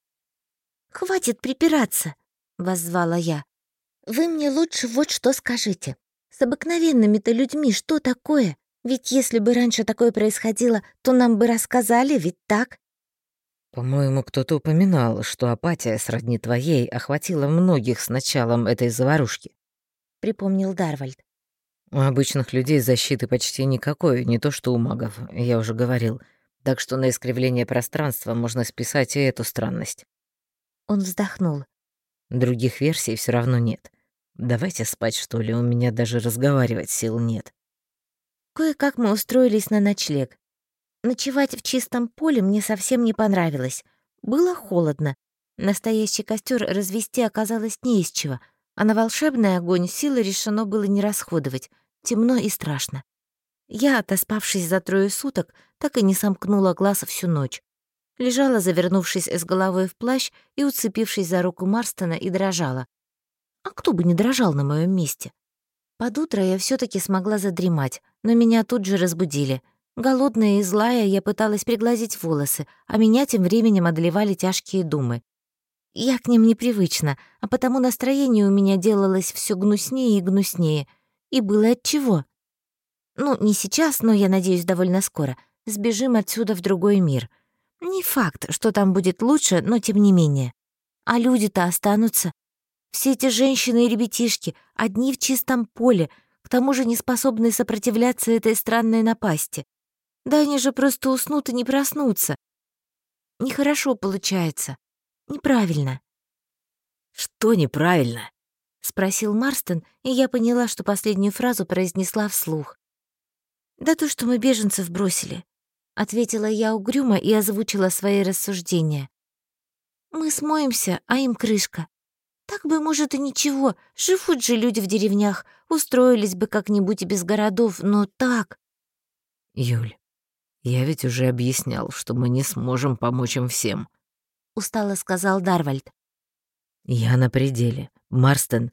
«Хватит припираться!» — воззвала я. «Вы мне лучше вот что скажите. С обыкновенными-то людьми что такое? Ведь если бы раньше такое происходило, то нам бы рассказали, ведь так?»
«По-моему, кто-то упоминал, что апатия сродни твоей охватила многих с началом этой заварушки», —
припомнил Дарвальд.
«У обычных людей защиты почти никакой, не то что у магов, я уже говорил так что на искривление пространства можно списать и эту странность.
Он вздохнул.
Других версий все равно нет. Давайте спать, что ли, у меня даже разговаривать сил нет.
Кое-как мы устроились на ночлег. Ночевать в чистом поле мне совсем не понравилось. Было холодно. Настоящий костер развести оказалось не из чего, а на волшебный огонь силы решено было не расходовать. Темно и страшно. Я, отоспавшись за трое суток, так и не сомкнула глаз всю ночь. Лежала, завернувшись с головой в плащ и уцепившись за руку Марстона, и дрожала. А кто бы не дрожал на моем месте? Под утро я все таки смогла задремать, но меня тут же разбудили. Голодная и злая, я пыталась приглазить волосы, а меня тем временем одолевали тяжкие думы. Я к ним непривычна, а потому настроение у меня делалось все гнуснее и гнуснее. И было отчего. Ну, не сейчас, но, я надеюсь, довольно скоро. Сбежим отсюда в другой мир. Не факт, что там будет лучше, но тем не менее. А люди-то останутся. Все эти женщины и ребятишки, одни в чистом поле, к тому же не способные сопротивляться этой странной напасти. Да они же просто уснут и не проснутся. Нехорошо получается. Неправильно.
«Что неправильно?»
— спросил Марстон, и я поняла, что последнюю фразу произнесла вслух. «Да то, что мы беженцев бросили», — ответила я угрюмо и озвучила свои рассуждения. «Мы смоемся, а им крышка. Так бы, может, и ничего, живут же люди в деревнях, устроились бы как-нибудь без городов, но так...»
«Юль, я ведь уже объяснял, что мы не сможем помочь им всем», — устало сказал Дарвальд. «Я на пределе. Марстон,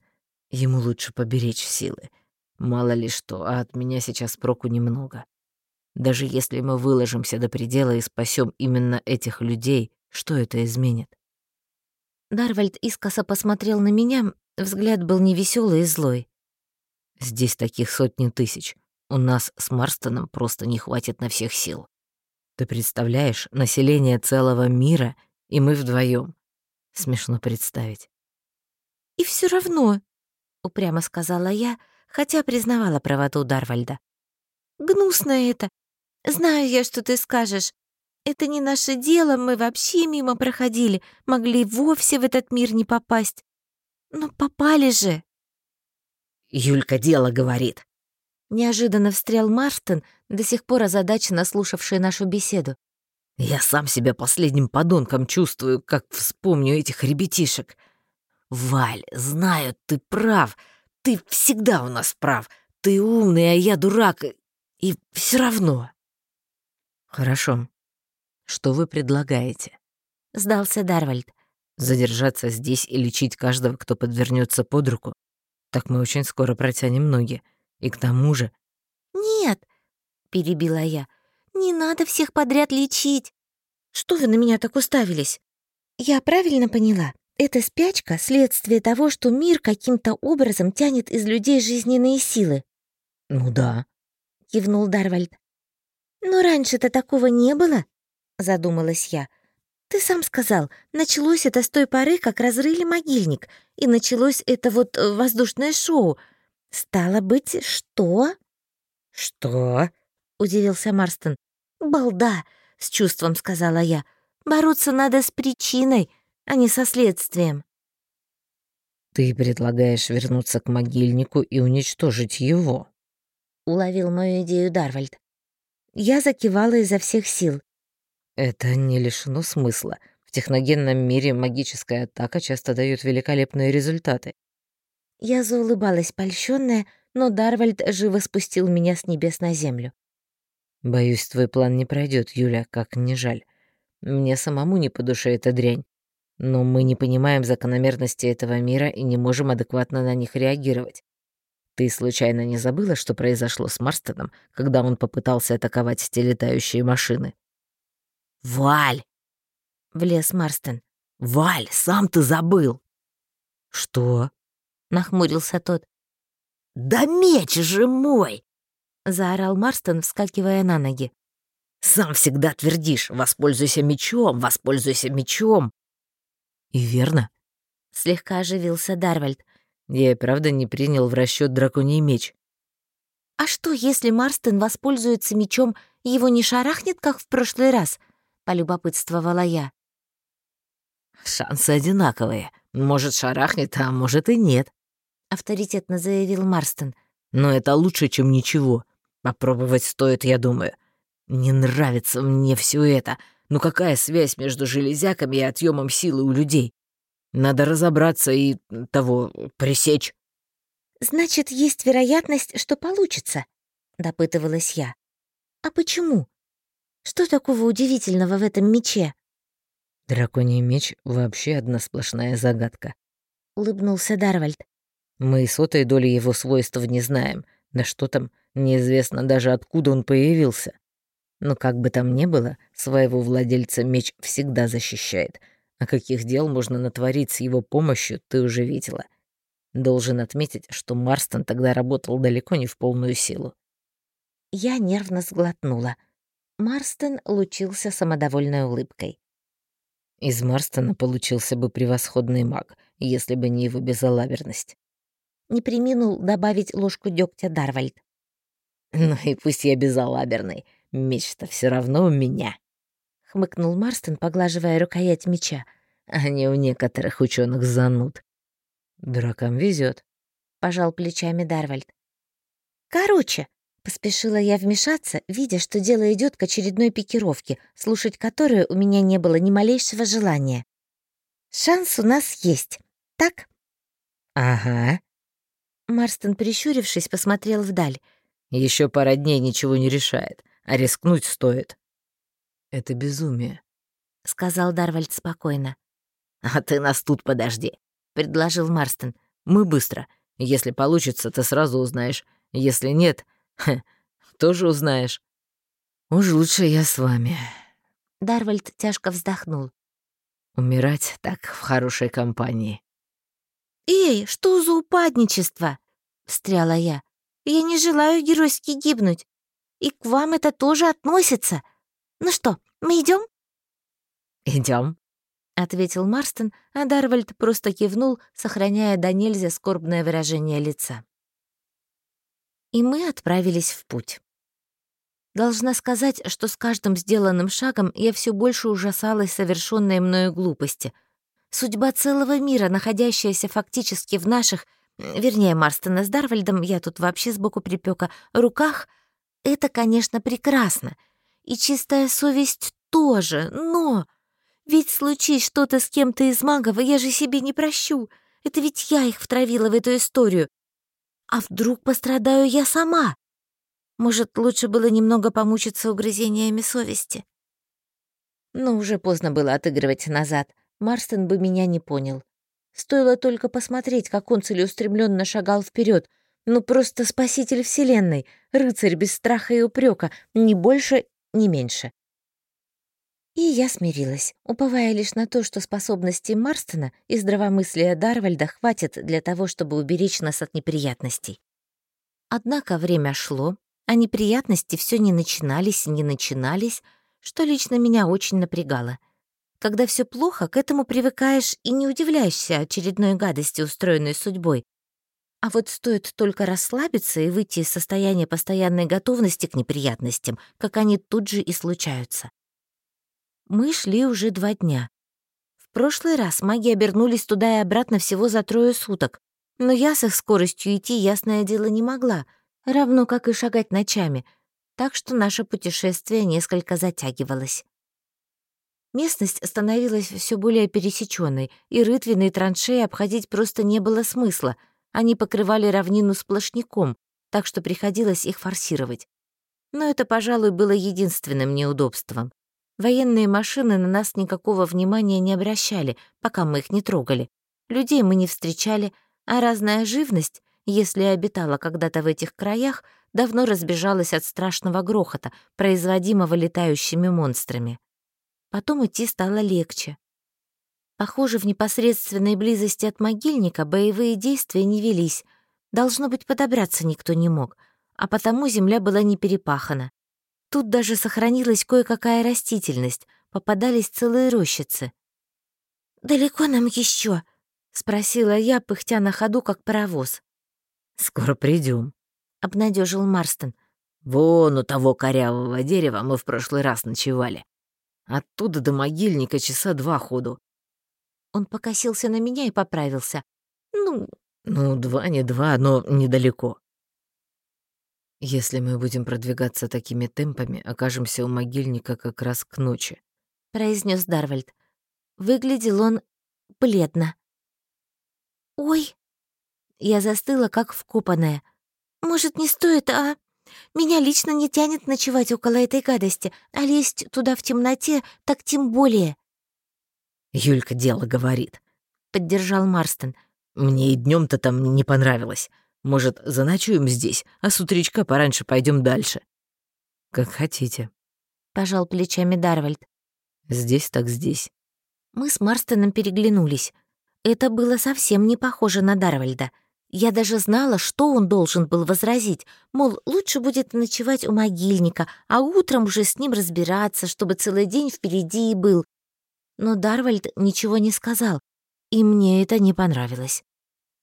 ему лучше поберечь силы. Мало ли что, а от меня сейчас проку немного. Даже если мы выложимся до предела и спасем именно этих людей, что это изменит?
Дарвальд искоса посмотрел на меня, взгляд был невеселый и злой.
«Здесь таких сотни тысяч. У нас с Марстоном просто не хватит на всех сил. Ты представляешь, население целого мира, и мы вдвоем. Смешно представить».
«И все равно», — упрямо сказала я, хотя признавала правоту Дарвальда. «Гнусно это. Знаю я, что ты скажешь. Это не наше дело, мы вообще мимо проходили, могли вовсе в этот мир не попасть. Но попали же.
Юлька дело говорит.
Неожиданно встрял Марстон, до сих пор озадаченно слушавший нашу беседу.
Я сам себя последним подонком чувствую, как вспомню этих ребятишек. Валь, знаю, ты прав. Ты всегда у нас прав. Ты умный, а я дурак. И все равно.
Хорошо, что вы предлагаете?
Сдался Дарвальд.
Задержаться здесь и лечить каждого, кто подвернется под руку? Так мы очень скоро протянем ноги. И к тому же...
«Нет», — перебила я, — «не надо всех подряд лечить. Что вы на меня так уставились? Я правильно поняла? Это спячка — следствие того, что мир каким-то образом тянет из людей жизненные силы».
«Ну да», —
кивнул Дарвальд. «Но раньше-то такого не было», задумалась я. Ты сам сказал, началось это с той поры, как разрыли могильник, и началось это вот э, воздушное шоу. Стало быть, что?
Что?
удивился Марстон. Балда, с чувством сказала я. Бороться надо с причиной, а не со следствием.
Ты предлагаешь вернуться к могильнику и уничтожить его?
Уловил мою идею Дарвальд. Я закивала изо всех сил.
Это не лишено смысла. В техногенном мире магическая атака часто дает великолепные результаты.
Я заулыбалась польщенная, но Дарвальд живо спустил меня с небес на землю.
«Боюсь, твой план не пройдет, Юля, как не жаль. Мне самому не по душе эта дрянь. Но мы не понимаем закономерности этого мира и не можем адекватно на них реагировать. Ты случайно не забыла, что произошло с Марстоном, когда он попытался атаковать те летающие машины?
«Валь!»
— влез Марстон.
«Валь, сам ты забыл!»
«Что?»
— нахмурился тот.
«Да меч же мой!»
— заорал Марстон, вскакивая на ноги.
«Сам всегда твердишь, воспользуйся мечом, воспользуйся мечом!»
«И верно?»
— слегка оживился Дарвальд.
«Я и правда не принял в расчет драконий меч».
«А что, если Марстон воспользуется мечом, его не шарахнет, как в прошлый раз?» Полюбопытствовала я.
«Шансы одинаковые. Может, шарахнет, а может и нет», —
авторитетно заявил Марстон.
«Но это лучше, чем ничего. Попробовать стоит, я думаю. Не нравится мне все это. Ну какая связь между железяками и отъемом силы у людей? Надо разобраться и того пресечь».
«Значит, есть вероятность, что получится», — допытывалась я. «А почему? Что такого удивительного в этом мече?»
«Драконий меч — вообще одна сплошная загадка», —
улыбнулся Дарвальд.
«Мы и сотой доли его свойств не знаем. Да что там, неизвестно даже откуда он появился. Но как бы там ни было, своего владельца меч всегда защищает. А каких дел можно натворить с его помощью, ты уже видела. Должен отметить, что Марстон тогда работал далеко не в полную силу.
Я нервно сглотнула — Марстон лучился самодовольной улыбкой.
Из Марстона получился бы превосходный маг, если бы не его безалаберность.
Не приминул добавить ложку дегтя Дарвальд.
«Ну и пусть я безалаберный, меч-то все равно у меня», —
хмыкнул Марстон, поглаживая рукоять меча.
«А не у некоторых ученых зануд».
«Дуракам везет,
пожал плечами Дарвальд. «Короче», Поспешила я вмешаться, видя, что дело идет к очередной пикировке, слушать которую у меня не было ни малейшего желания. «Шанс у нас есть, так?»
«Ага».
Марстон, прищурившись, посмотрел вдаль.
Еще пара дней ничего не решает, а рискнуть стоит».
«Это безумие», —
сказал Дарвальд спокойно.
«А ты нас тут подожди», — предложил Марстон. «Мы быстро. Если получится, ты сразу узнаешь. Если нет, Хе, тоже узнаешь. Уж лучше я с вами.
Дарвальд тяжко вздохнул.
Умирать так в хорошей компании.
«Эй, что за упадничество?» — встряла я. «Я не желаю геройски гибнуть. И к вам это тоже относится. Ну что, мы идем?
Идем,
ответил Марстон, а Дарвальд просто кивнул, сохраняя до нельзя скорбное выражение лица и мы отправились в путь. Должна сказать, что с каждым сделанным шагом я все больше ужасалась совершенной мною глупости. Судьба целого мира, находящаяся фактически в наших, вернее, Марстона с Дарвальдом, я тут вообще сбоку припека, руках, это, конечно, прекрасно. И чистая совесть тоже, но... Ведь случись что-то с кем-то из магов, я же себе не прощу. Это ведь я их втравила в эту историю. А вдруг пострадаю я сама? Может, лучше было немного помучиться угрызениями совести? Но уже поздно было отыгрывать назад. Марстон бы меня не понял. Стоило только посмотреть, как он целеустремленно шагал вперед. Ну, просто спаситель Вселенной, рыцарь без страха и упрека, ни больше, ни меньше. И я смирилась, уповая лишь на то, что способностей Марстона и здравомыслия Дарвальда хватит для того, чтобы уберечь нас от неприятностей. Однако время шло, а неприятности все не начинались и не начинались, что лично меня очень напрягало. Когда все плохо, к этому привыкаешь и не удивляешься очередной гадости, устроенной судьбой. А вот стоит только расслабиться и выйти из состояния постоянной готовности к неприятностям, как они тут же и случаются. Мы шли уже два дня. В прошлый раз маги обернулись туда и обратно всего за трое суток, но я с их скоростью идти, ясное дело, не могла — равно как и шагать ночами, так что наше путешествие несколько затягивалось. Местность становилась все более пересеченной, и рытвины траншеи обходить просто не было смысла. Они покрывали равнину сплошняком, так что приходилось их форсировать. Но это, пожалуй, было единственным неудобством. Военные машины на нас никакого внимания не обращали, пока мы их не трогали. Людей мы не встречали, а разная живность если обитала когда-то в этих краях, давно разбежалась от страшного грохота, производимого летающими монстрами. Потом идти стало легче. Похоже, в непосредственной близости от могильника боевые действия не велись. Должно быть, подобраться никто не мог, а потому земля была не перепахана. Тут даже сохранилась кое-какая растительность, попадались целые рощицы. «Далеко нам еще? спросила я, пыхтя на ходу, как паровоз.
«Скоро придем,
обнадежил Марстон.
«Вон у того корявого дерева мы в прошлый раз ночевали. Оттуда до могильника часа два ходу».
Он покосился на меня и поправился. «Ну...»
«Ну, два не два, но недалеко». «Если мы будем продвигаться такими темпами, окажемся у могильника как раз к ночи», —
произнес Дарвальд. Выглядел он бледно. «Ой!» Я застыла, как вкопанная. «Может, не стоит, а? Меня лично не тянет ночевать около этой гадости, а лезть туда в темноте так тем более».
«Юлька дело говорит», —
поддержал Марстон.
«Мне и днем то там не понравилось. Может, заночуем здесь, а с утречка пораньше пойдем дальше». «Как хотите», —
пожал плечами Дарвальд.
«Здесь так здесь».
Мы с Марстоном переглянулись. Это было совсем не похоже на Дарвальда — я даже знала, что он должен был возразить, мол, лучше будет ночевать у могильника, а утром уже с ним разбираться, чтобы целый день впереди и был. Но Дарвальд ничего не сказал, и мне это не понравилось.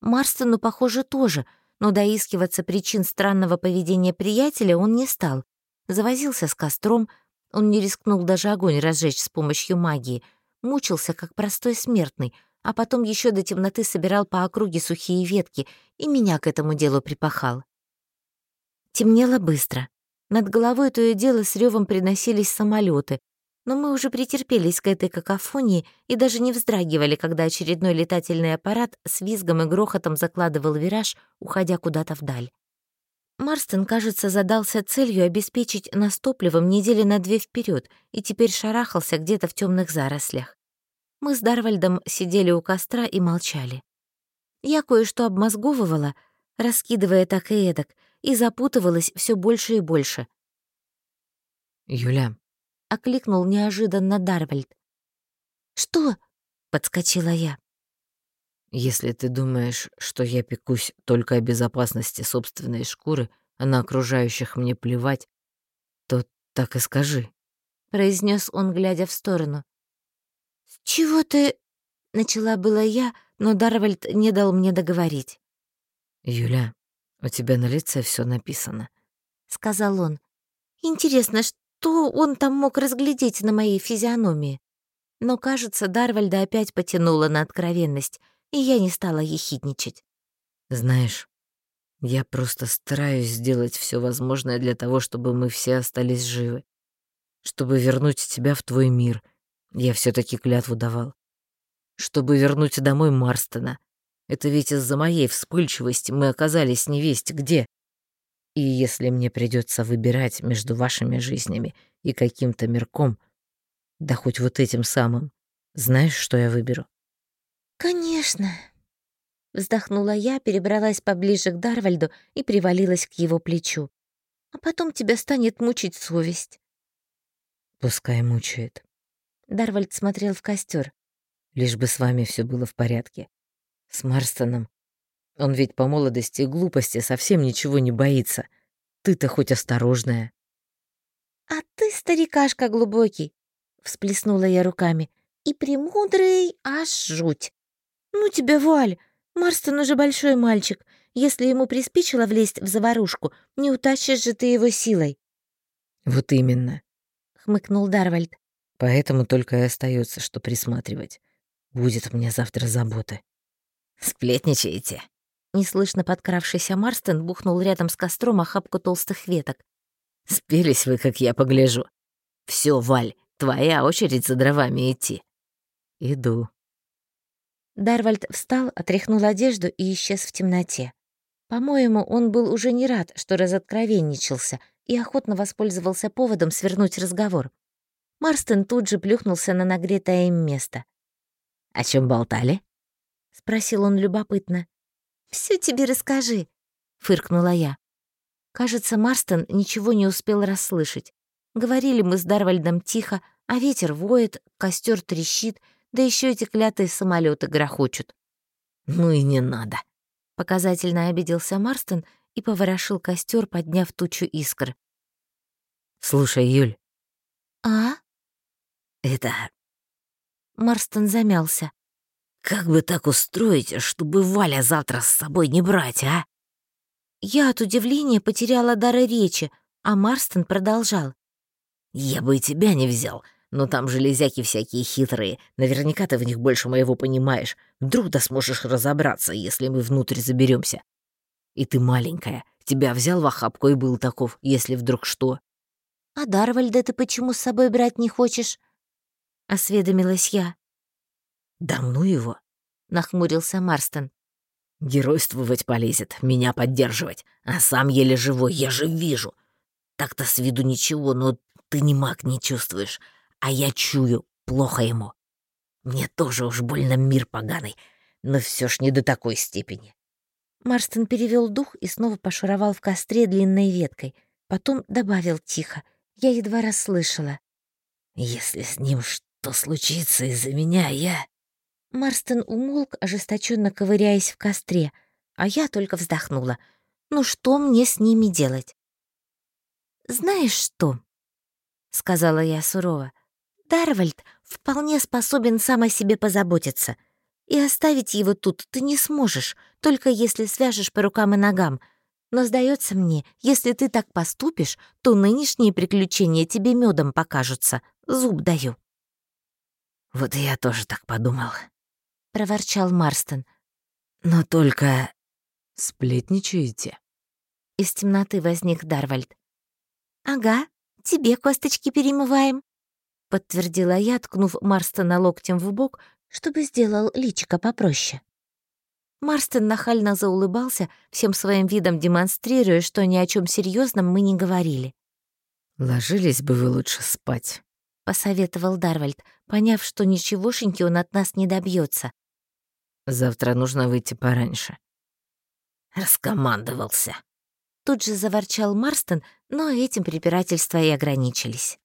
Марстону, похоже, тоже, но доискиваться причин странного поведения приятеля он не стал. Завозился с костром, он не рискнул даже огонь разжечь с помощью магии, мучился как простой смертный — а потом еще до темноты собирал по округе сухие ветки и меня к этому делу припахал. Темнело быстро. Над головой то и дело с ревом приносились самолеты, но мы уже претерпелись к этой какофонии и даже не вздрагивали, когда очередной летательный аппарат с визгом и грохотом закладывал вираж, уходя куда-то вдаль. Марстон, кажется, задался целью обеспечить нас топливом недели на две вперед и теперь шарахался где-то в темных зарослях. Мы с Дарвальдом сидели у костра и молчали. Я кое-что обмозговывала, раскидывая так и эдак, и запутывалась все больше и больше.
«Юля», —
окликнул неожиданно Дарвальд. «Что?» — подскочила я.
«Если ты думаешь, что я пекусь только о безопасности собственной шкуры, а на окружающих мне плевать, то так и скажи», —
произнес он, глядя в сторону. «Чего ты...» — начала была я, но Дарвальд не дал мне договорить.
«Юля, у тебя на лице все написано», —
сказал он. Интересно, что он там мог разглядеть на моей физиономии? Но, кажется, Дарвальда опять потянула на откровенность, и я не стала ехидничать.
«Знаешь, я просто стараюсь сделать все возможное для того, чтобы мы все остались живы. Чтобы вернуть тебя в твой мир. Я все таки клятву давал. Чтобы вернуть домой Марстона. Это ведь из-за моей вспыльчивости мы оказались невесть где. И если мне придется выбирать между вашими жизнями и каким-то мирком, да хоть вот этим самым, знаешь, что я выберу?
«Конечно», Вздохнула я, перебралась поближе к Дарвальду и привалилась к его плечу. «А потом тебя станет мучить совесть».
«Пускай мучает».
Дарвальд смотрел в костер.
«Лишь бы с вами все было в порядке. С Марстоном. Он ведь по молодости и глупости совсем ничего не боится. Ты-то хоть осторожная».
«А ты старикашка глубокий», — всплеснула я руками. «И премудрый аж жуть. Ну тебя, Валь, Марстон уже большой мальчик. Если ему приспичило влезть в заварушку, не утащишь же ты его силой».
«Вот именно», —
хмыкнул Дарвальд.
«Поэтому только и остается, что присматривать. Будет мне завтра заботы».
«Сплетничаете?»
Неслышно подкравшийся Марстон бухнул рядом с костром охапку толстых веток.
«Спелись вы, как я погляжу. Все, Валь, твоя очередь за дровами идти».
«Иду»,
Дарвальд встал, отряхнул одежду и исчез в темноте. По-моему, он был уже не рад, что разоткровенничался, и охотно воспользовался поводом свернуть разговор. Марстон тут же плюхнулся на нагретое им место.
«О чем болтали?»
— спросил он любопытно. Все тебе расскажи», — фыркнула я. Кажется, Марстон ничего не успел расслышать. Говорили мы с Дарвальдом тихо, а ветер воет, костер трещит — да еще эти клятые самолеты грохочут.
«Ну и не надо», —
показательно обиделся Марстон и поворошил костер, подняв тучу искр.
«Слушай, Юль».
«А?»
«Это...»
Марстон замялся.
«Как бы так устроить, чтобы Валя завтра с собой не брать, а?»
Я от удивления потеряла дар речи, а Марстон продолжал.
«Я бы и тебя не взял, но там железяки всякие хитрые. Наверняка ты в них больше моего понимаешь. Вдруг да сможешь разобраться, если мы внутрь заберемся. И ты маленькая. Тебя взял в охапку и был таков, если вдруг что.
«А Дарвальда ты почему с собой брать не хочешь?» — осведомилась я.
«Да ну его!»
— нахмурился Марстон.
«Геройствовать полезет, меня поддерживать, а сам еле живой, я же вижу. Так-то с виду ничего, но ты ни маг не чувствуешь, а я чую, плохо ему. Мне тоже уж больно мир поганый, но все ж не до такой степени.
Марстон перевел дух и снова пошуровал в костре длинной веткой. Потом добавил тихо. Я едва расслышала.
«Если с ним что случится из-за меня, я...»
Марстон умолк, ожесточенно ковыряясь в костре, а я только вздохнула. «Ну что мне с ними делать?» «Знаешь что?» — сказала я сурово. Дарвальд вполне способен сам о себе позаботиться. И оставить его тут ты не сможешь, только если свяжешь по рукам и ногам. Но, сдается мне, если ты так поступишь, то нынешние приключения тебе медом покажутся. Зуб даю».
«Вот и я тоже так подумал», —
проворчал Марстон.
«Но только...»
«Сплетничаете?»
Из темноты возник Дарвальд. «Ага, тебе косточки перемываем», — подтвердила я, ткнув Марстона локтем в бок, чтобы сделал личико попроще. Марстон нахально заулыбался, всем своим видом демонстрируя, что ни о чем серьезном мы не говорили.
«Ложились бы вы лучше спать», —
посоветовал Дарвальд, поняв, что ничегошеньки он от нас не добьется.
«Завтра нужно выйти пораньше».
«Раскомандовался»,
Тут же заворчал Марстон, но этим препирательства и ограничились.